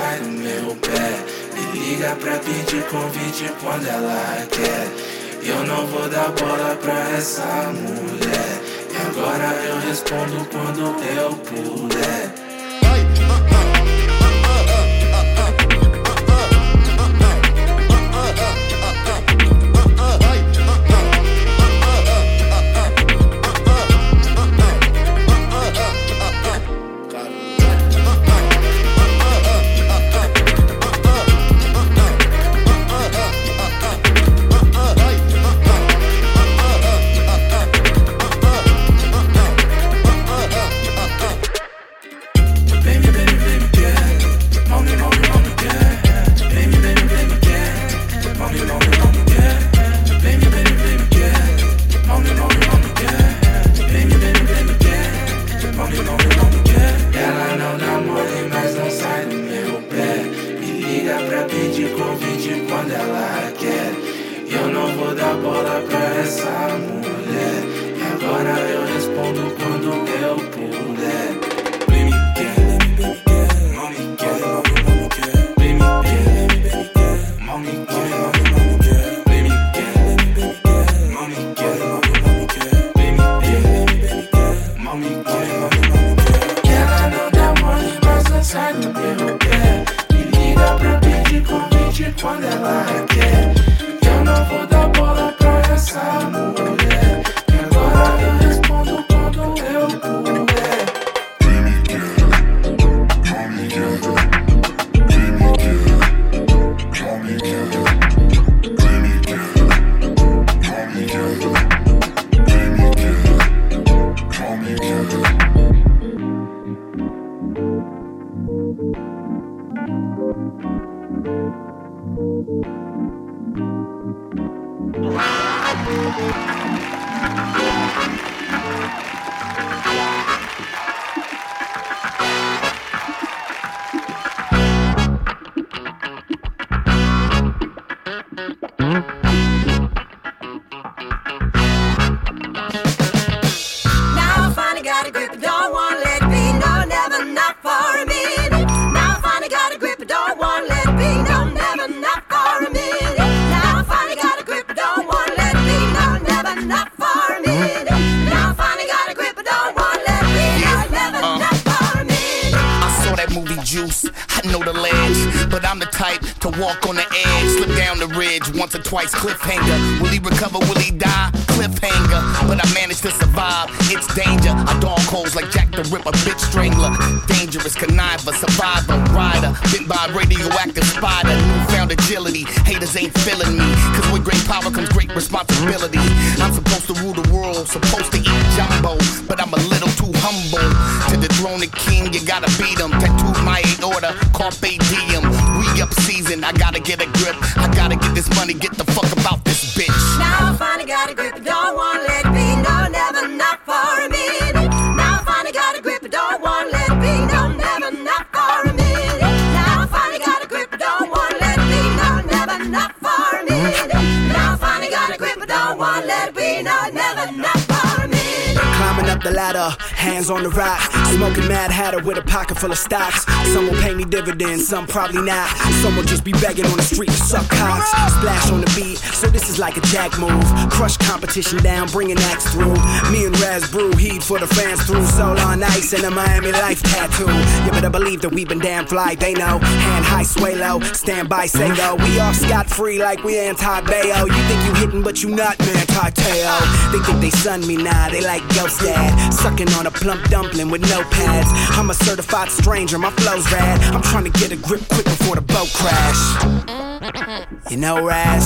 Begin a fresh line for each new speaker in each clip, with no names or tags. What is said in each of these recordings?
sai do meu pé. Me liga pra pedir convite quando ela quer. Eu não vou dar bola pra essa mulher. E agora eu respondo quando eu puder.
Twice. Cliffhanger. Will he recover? Will he die? Cliffhanger. But I managed to survive. It's danger. I dog holes like Jack the Ripper, bitch strangler. Dangerous conniver, survivor, rider. Bit by a radioactive spider. Newfound agility. Haters ain't feeling me. Cause with great power comes great responsibility.
On the rock. Smoking Mad Hatter with a pocket full of stocks. Some will pay me dividends, some probably not. Some will just be begging on the street to suck cocks. Splash on the beat, so this is like a jack move. Crush competition down, bringing acts through. Me and Raz brew heat for the fans through. Soul on ice and a Miami life tattoo. You better believe that we've been damn fly, they know. Hand high, sway low, stand by, say go. We off scot free like we anti Bayo. You think you hitting, but you not, man, Teo. They think they sun me now, they like ghost dad. Sucking on a plump dumpling with no pads. I'm a certified stranger, my flow's rad. I'm trying to get a grip quick before the boat crash. You know Raz?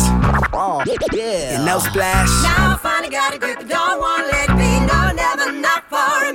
Yeah. You know Splash?
Now I finally got a grip, don't wanna let be, no, never, not for a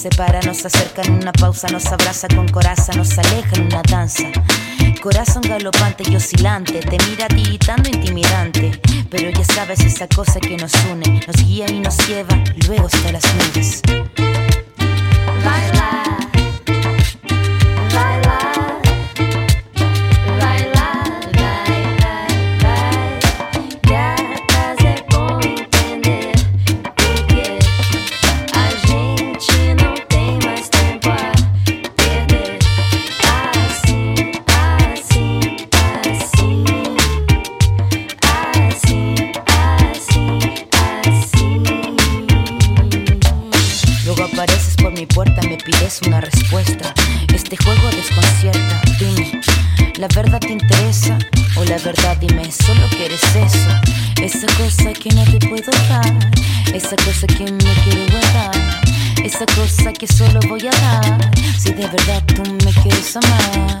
separa, nos acerca en una pausa, nos abraza con coraza, nos aleja en una danza. Corazón galopante y oscilante, te mira tiritando intimidante. Pero ya sabes esa cosa que nos une, nos guía y nos lleva luego hasta las nubes.
Baila, baila.
La verdad te interesa o la verdad dime solo que eres eso. Esa cosa que no te puedo dar, esa cosa que me quiero guardar, esa cosa que solo voy a dar si de verdad tú me quieres amar.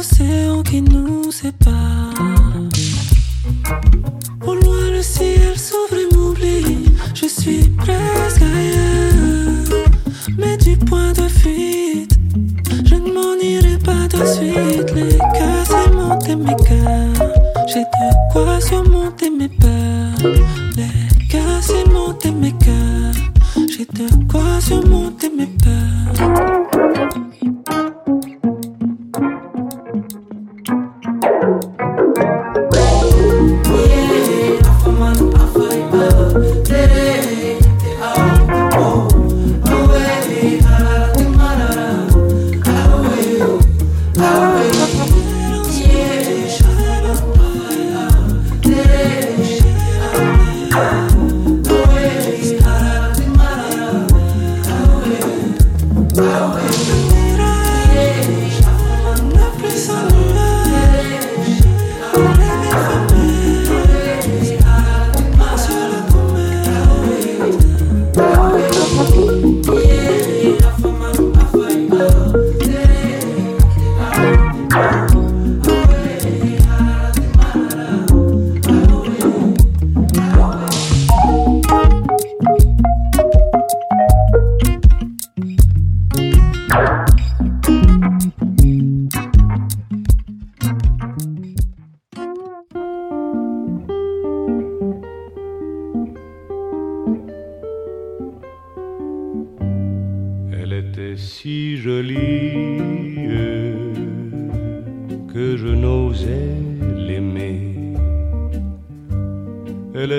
l'océan qui nous sépare. Pour loin le ciel s'ouvre et m'oublie, je suis presque ailleurs. Mais du point de fuite, je ne m'en irai pas de suite.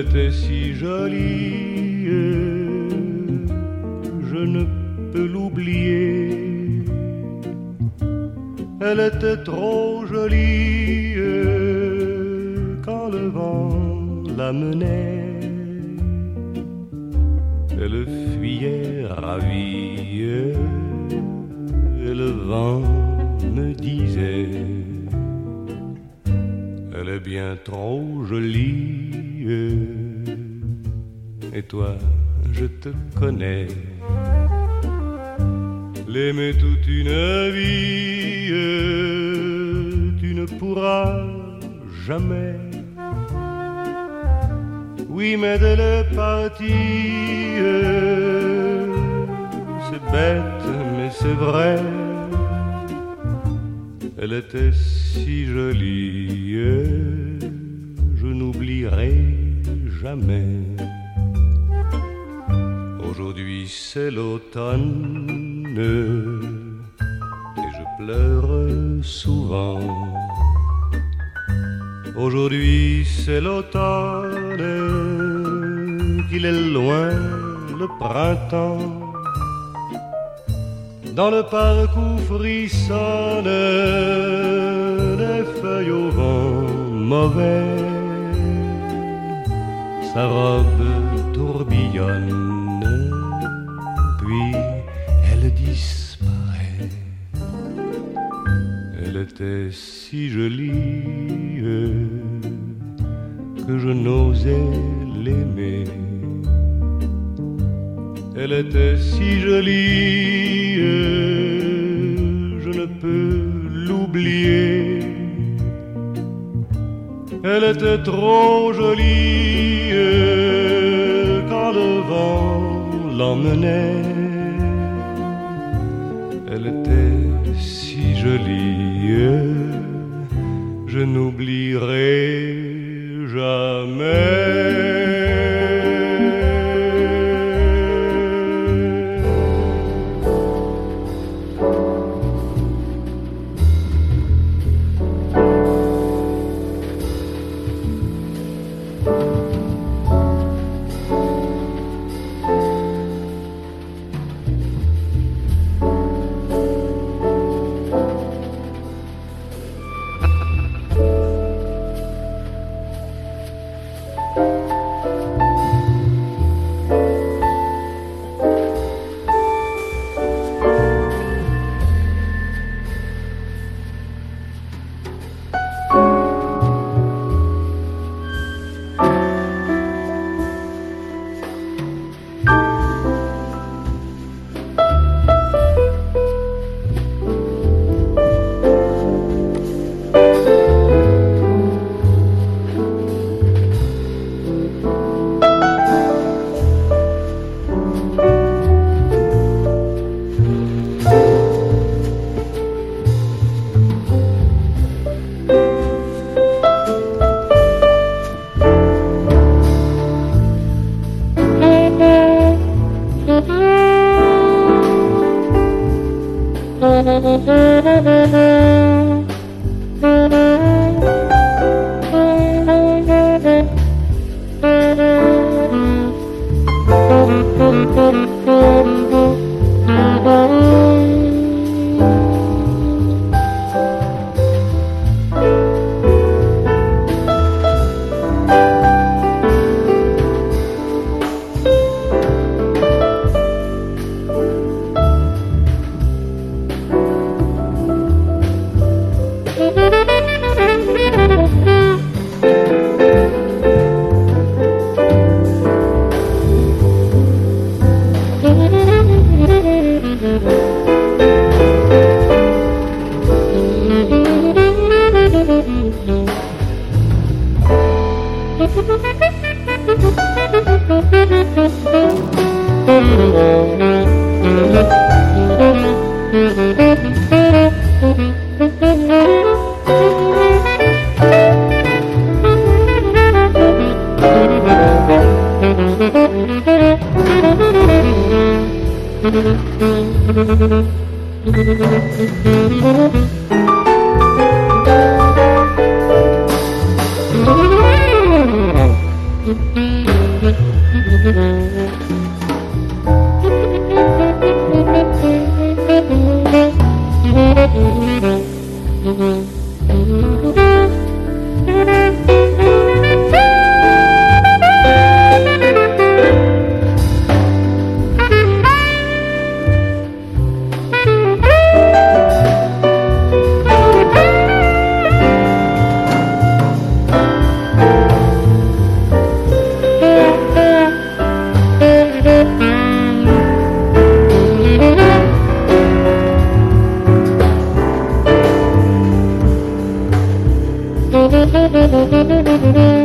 Était si jolie, je ne peux l'oublier. Elle était trop jolie quand le vent la menait. Elle fuyait ravie et le vent me disait Elle est bien trop jolie et toi je te connais l'aimer toute une vie tu ne pourras jamais oui, mais elle est partie. C'est bête, mais c'est vrai. Elle était si jolie. Aujourd'hui c'est l'automne et je pleure souvent. Aujourd'hui c'est l'automne, qu'il est loin le printemps. Dans le parc où frissonnent les feuilles au vent mauvais, sa robe tourbillonne, puis elle disparaît. Elle était si jolie que je n'osais l'aimer. Elle était si jolie, je ne peux l'oublier. Elle était trop jolie l'emmenait. Elle était si jolie, je n'oublierai
Thank you.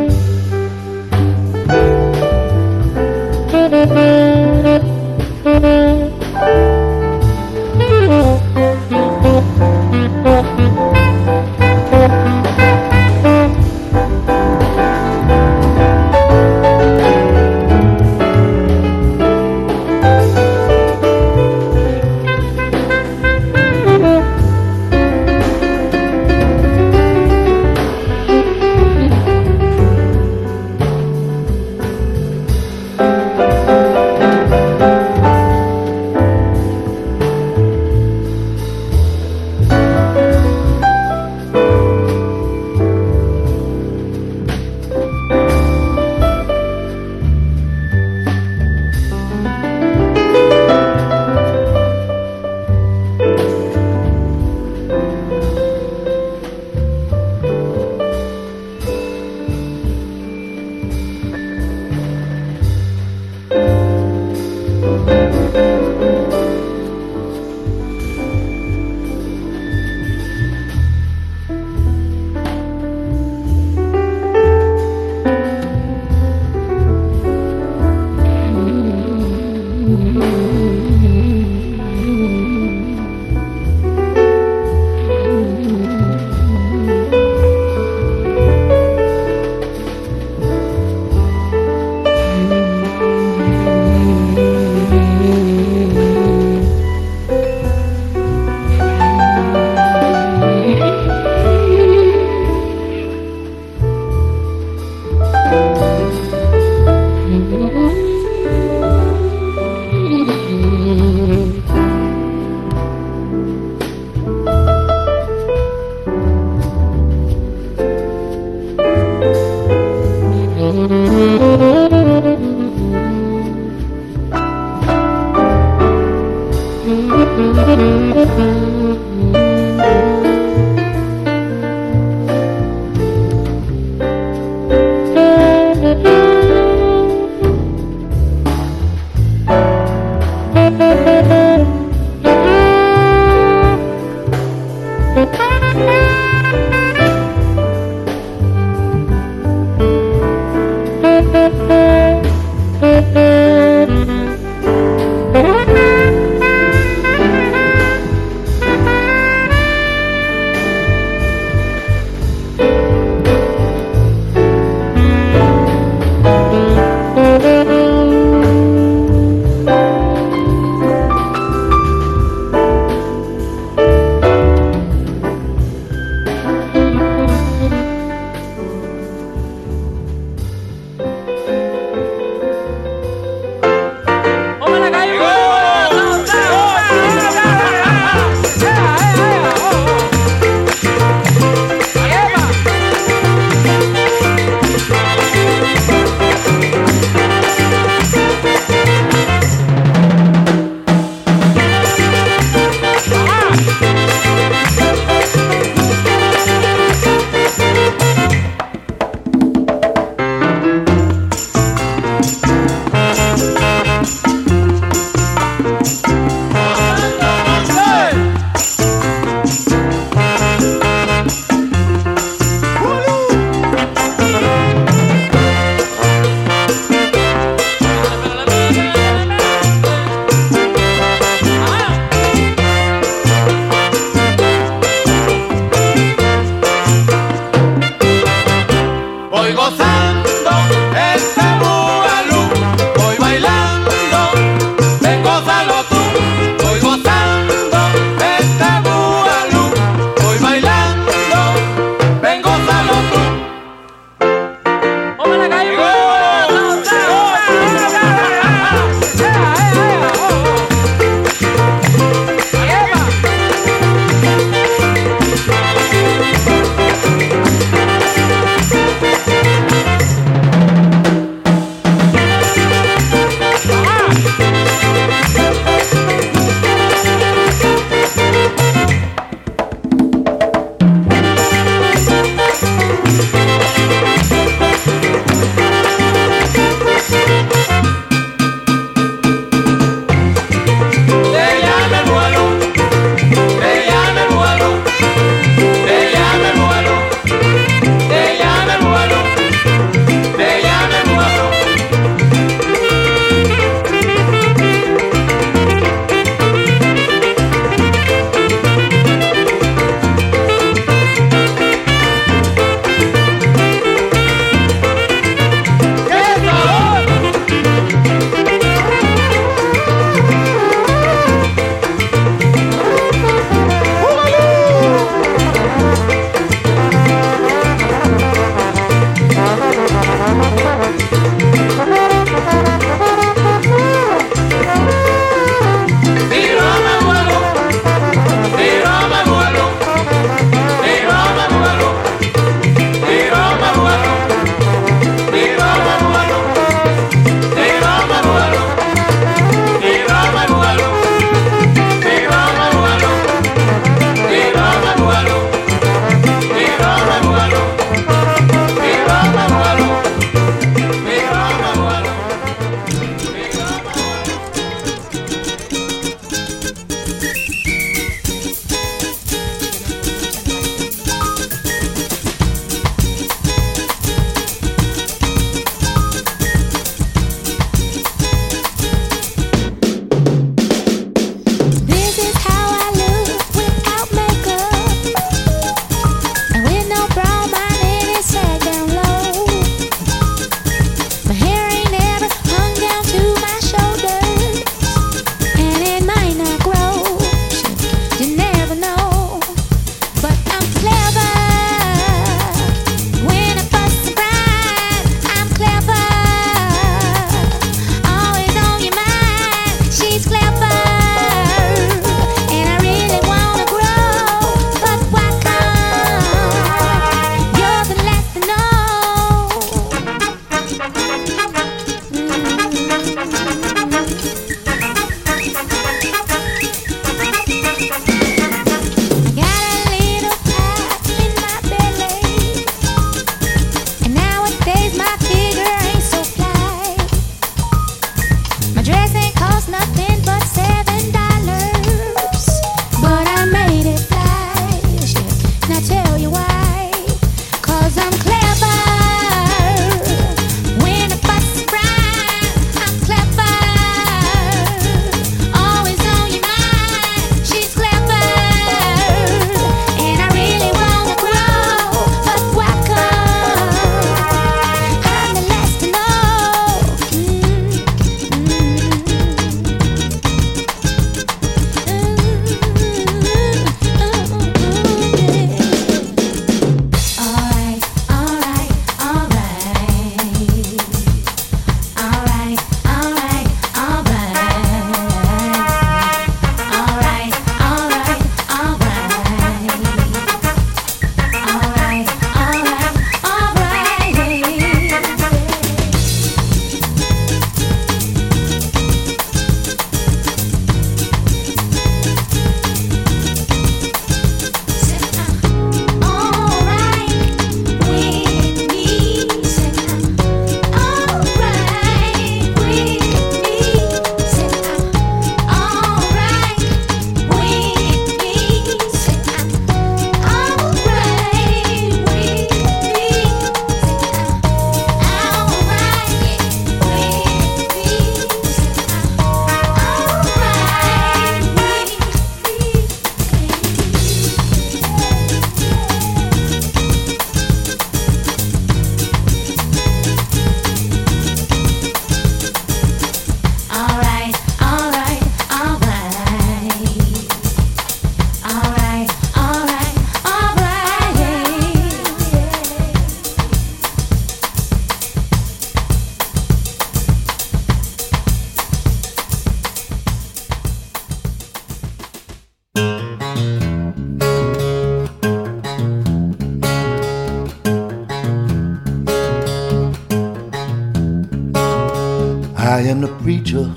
Preacher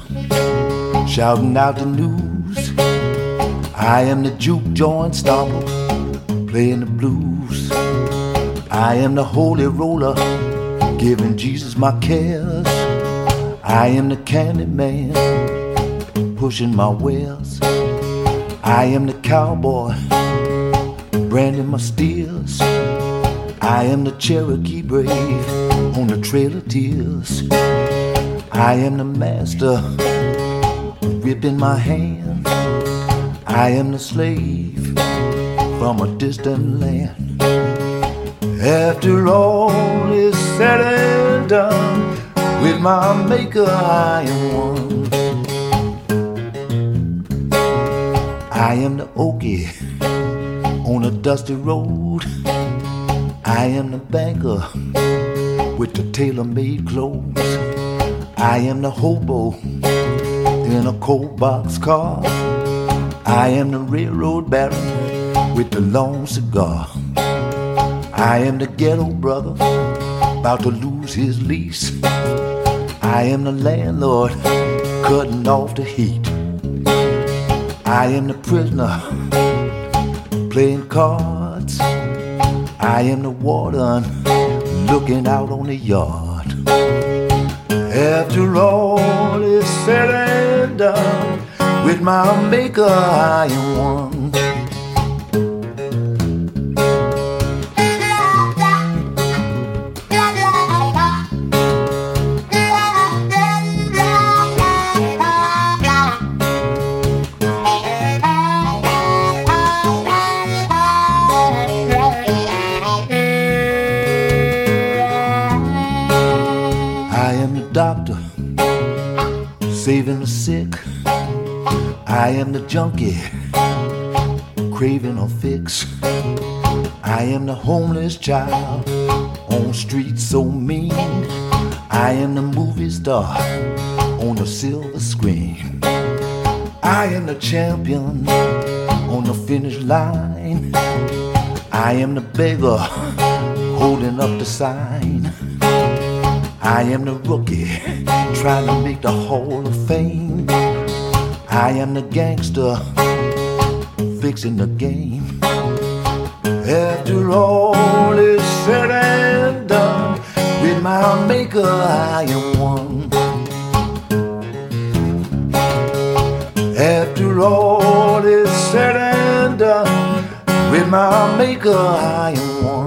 shouting out the news. I am the juke joint stomper playing the blues. I am the holy roller giving Jesus my cares. I am the candy man pushing my wares. I am the cowboy branding my steers. I am the Cherokee brave on the trail of tears. I am the master ripping my hand. I am the slave from a distant land. After all is said and done, with my maker I am one. I am the Okie on a dusty road. I am the banker with the tailor-made clothes. I am the hobo in a cold box car. I am the railroad baron with the long cigar. I am the ghetto brother about to lose his lease. I am the landlord cutting off the heat. I am the prisoner playing cards. I am the warden looking out on the yard. After all is said and done, with my maker I am one. Child on streets so mean. I am the movie star on the silver screen. I am the champion on the finish line. I am the beggar holding up the sign. I am the rookie trying to make the Hall of Fame. I am the gangster fixing the game. After all is said and done, with my maker I am one. After all is said and done, with my maker I am one.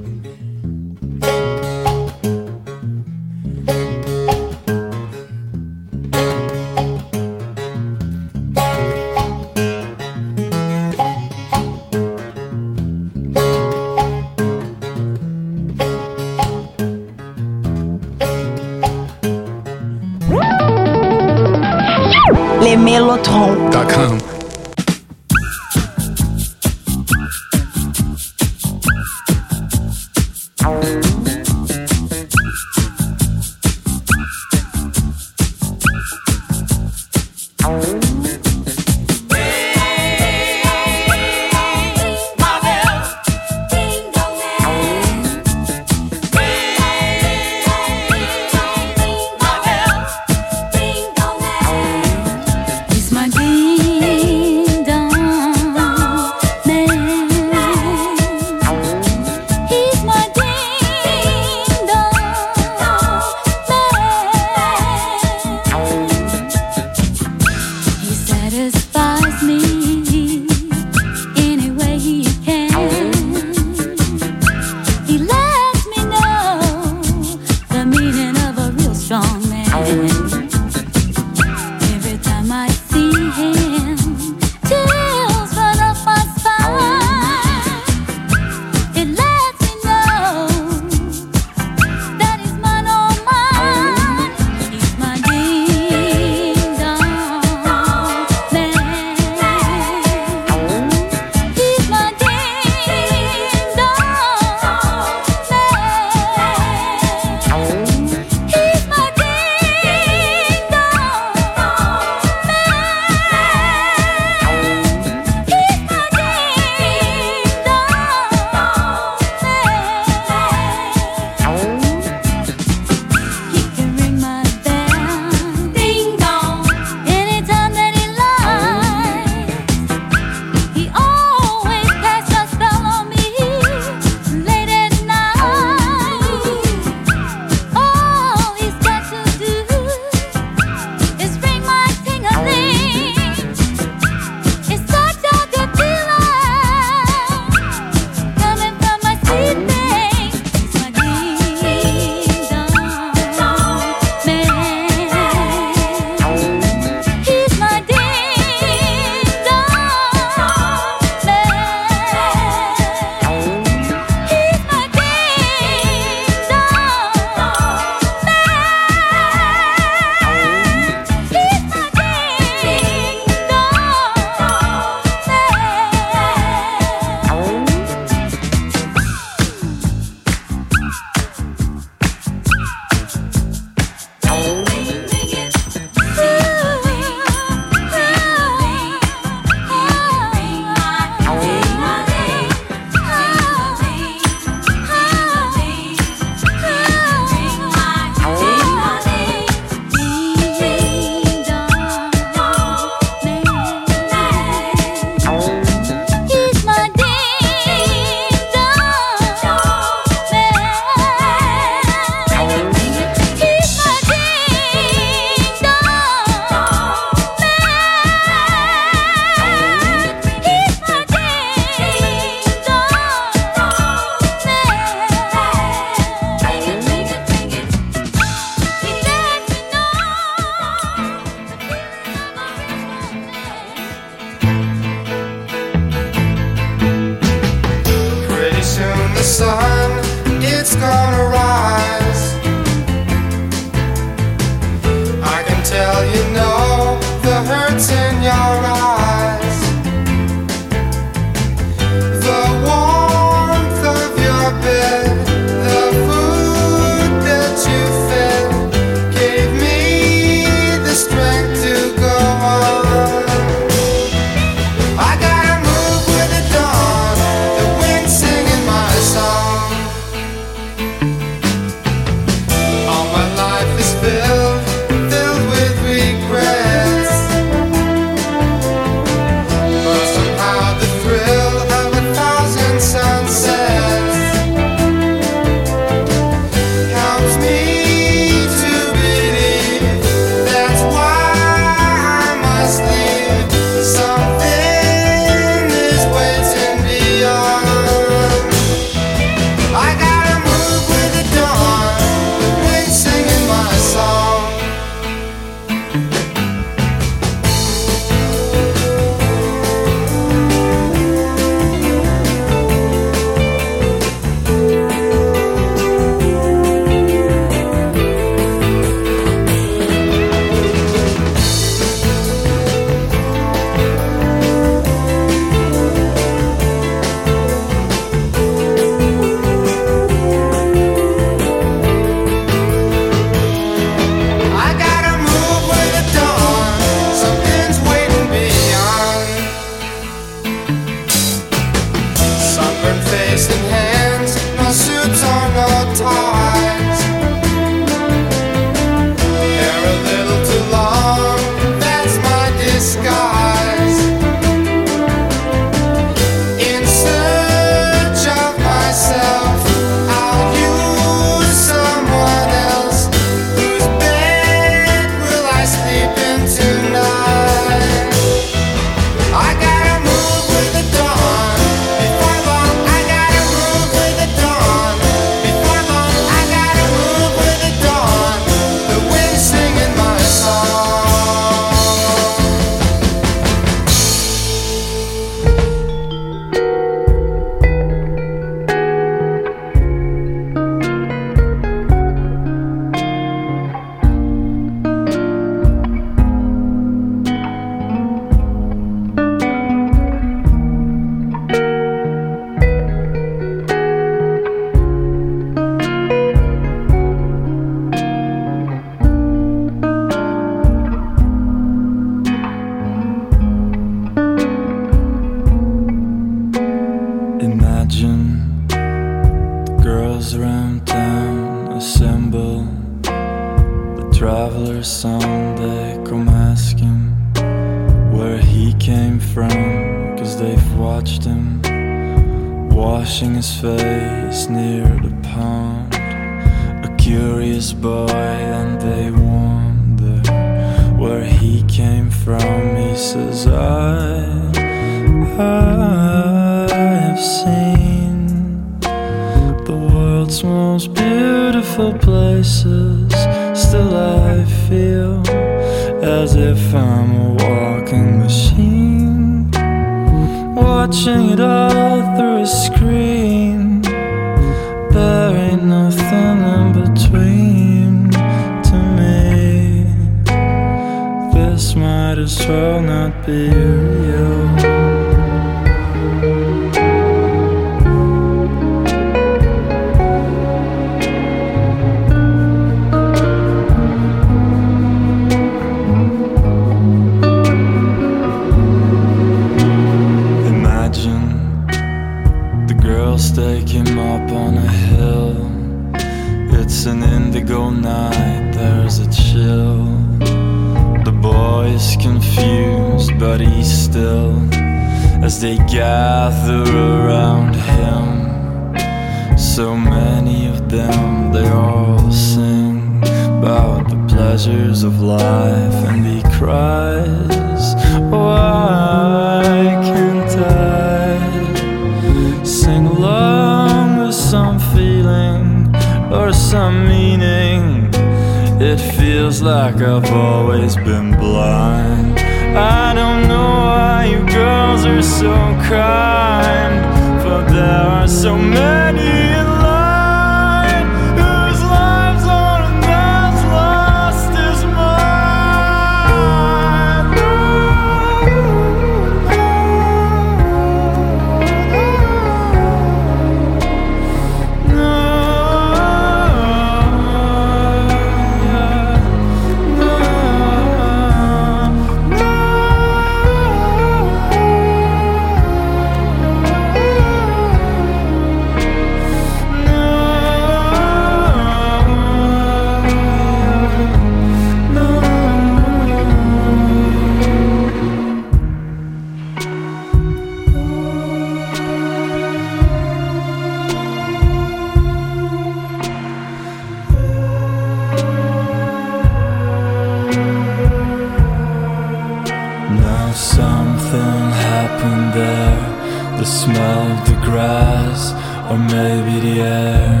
something happened there. The smell of the grass, or maybe the air.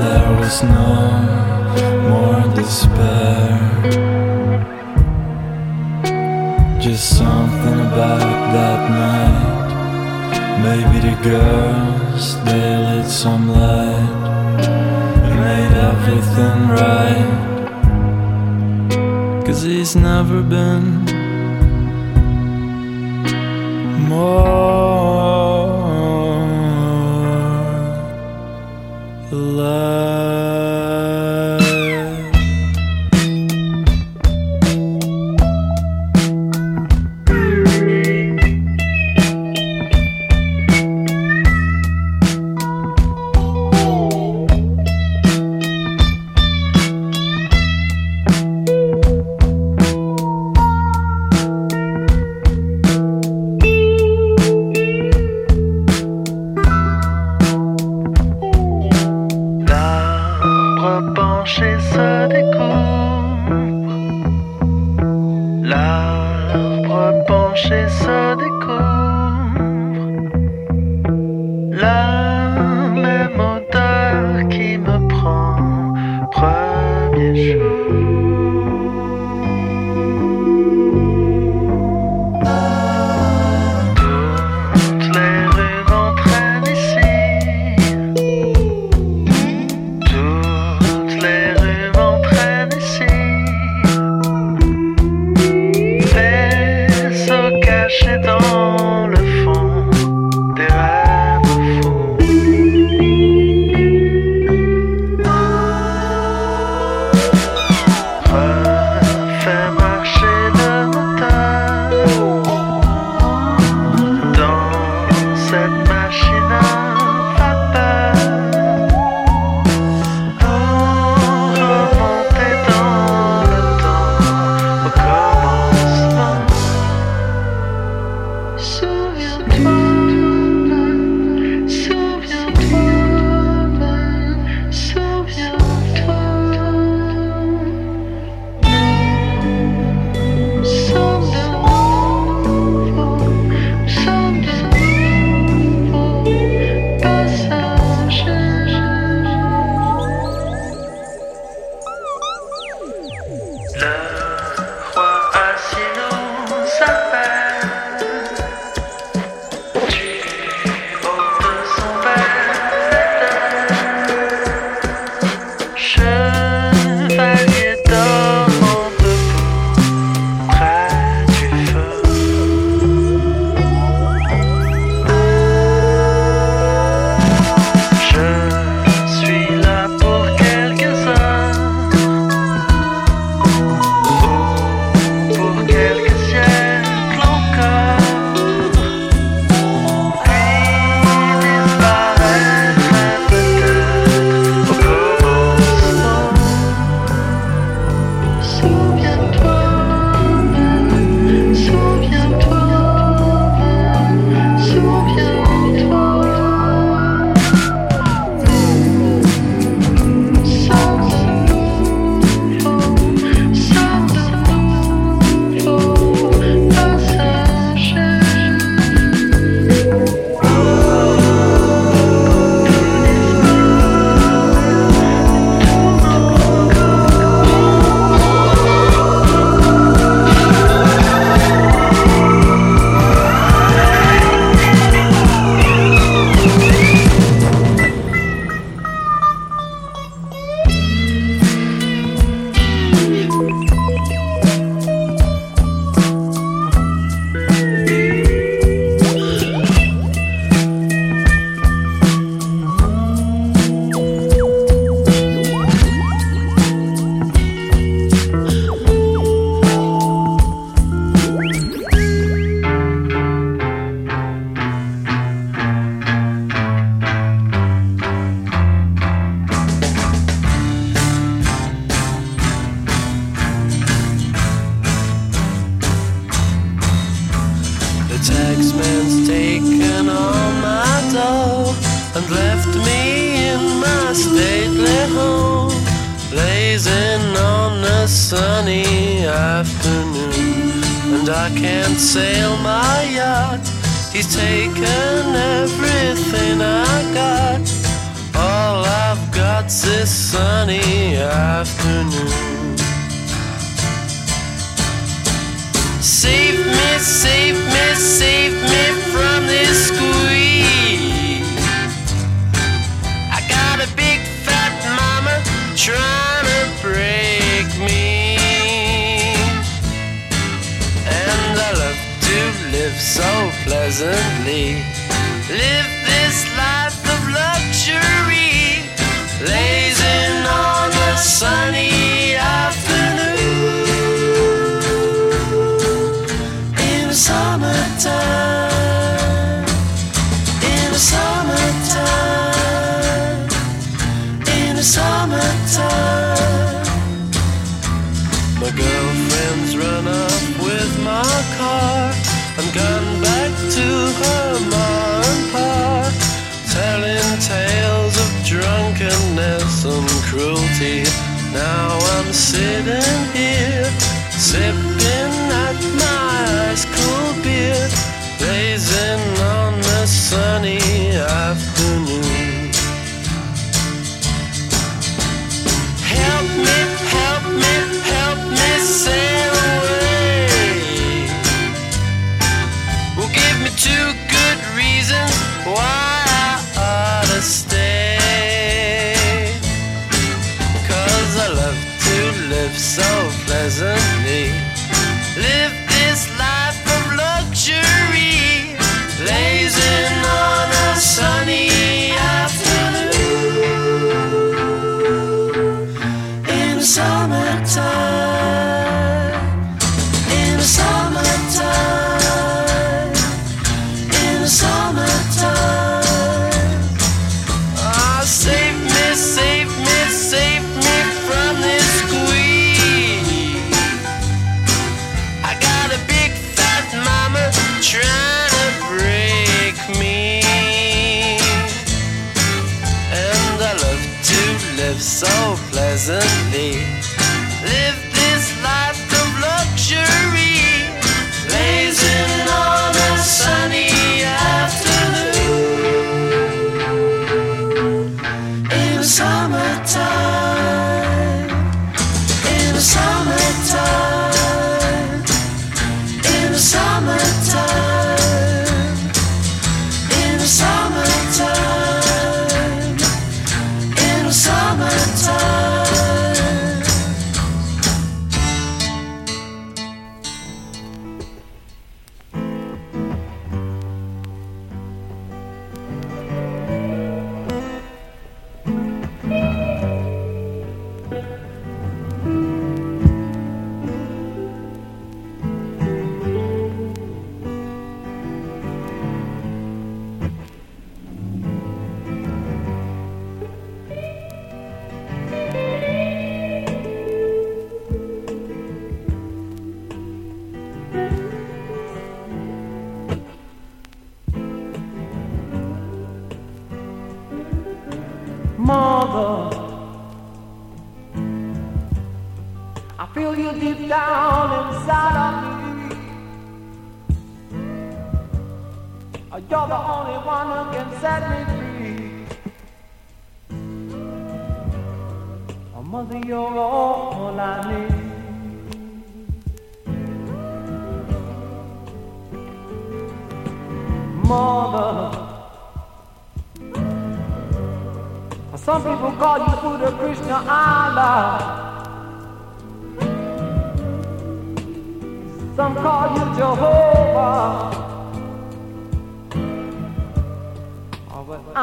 There was no more despair. Just something about that night. Maybe the girls, they lit some light And made everything right. Cause he's never been more.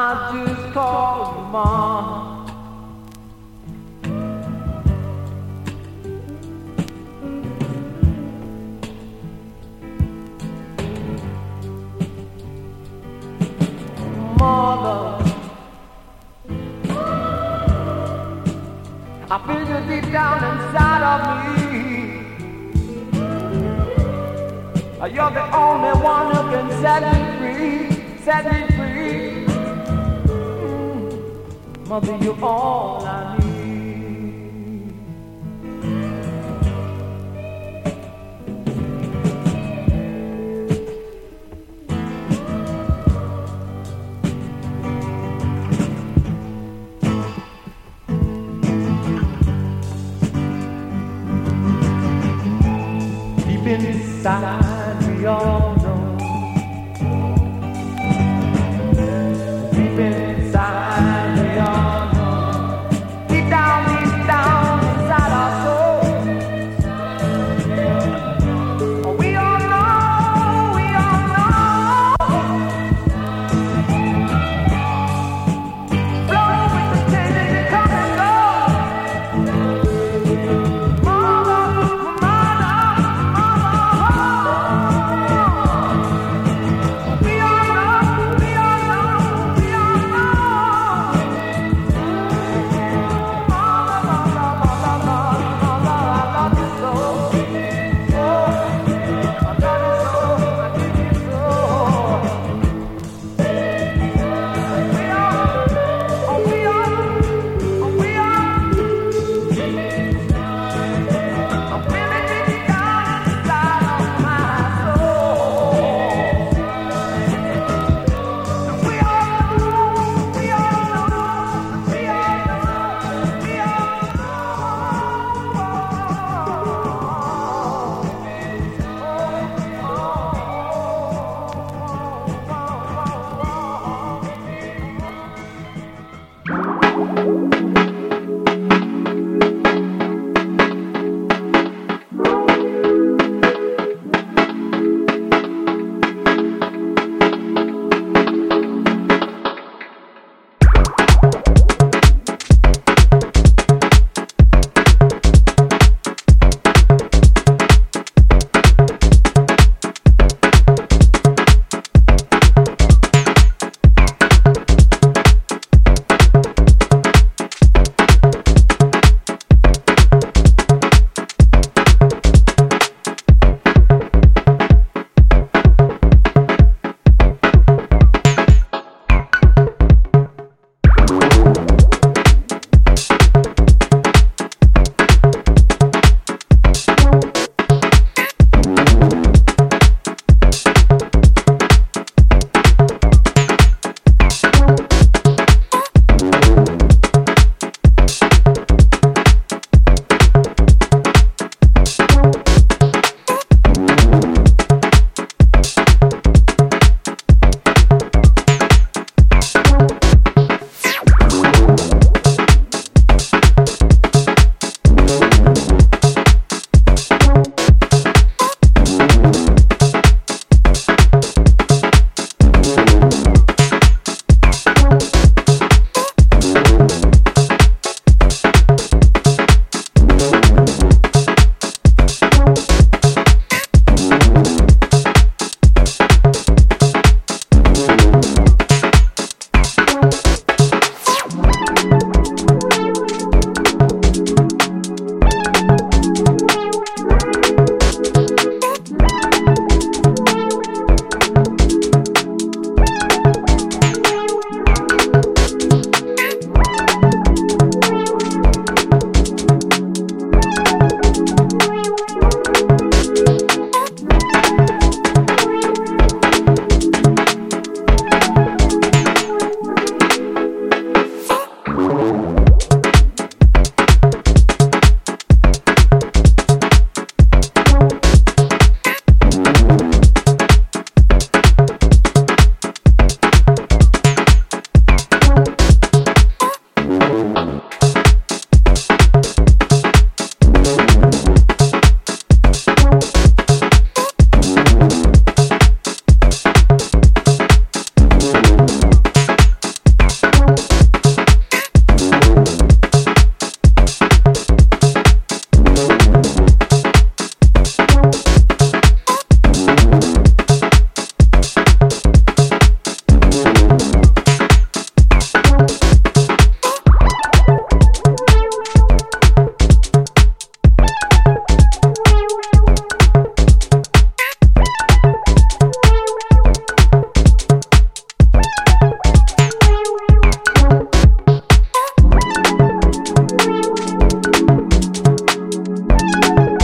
I
just call you mom. Mother, I feel you deep down inside of me. You're the only one who can set me free, set me free. Mother, you're all I need. Deep inside,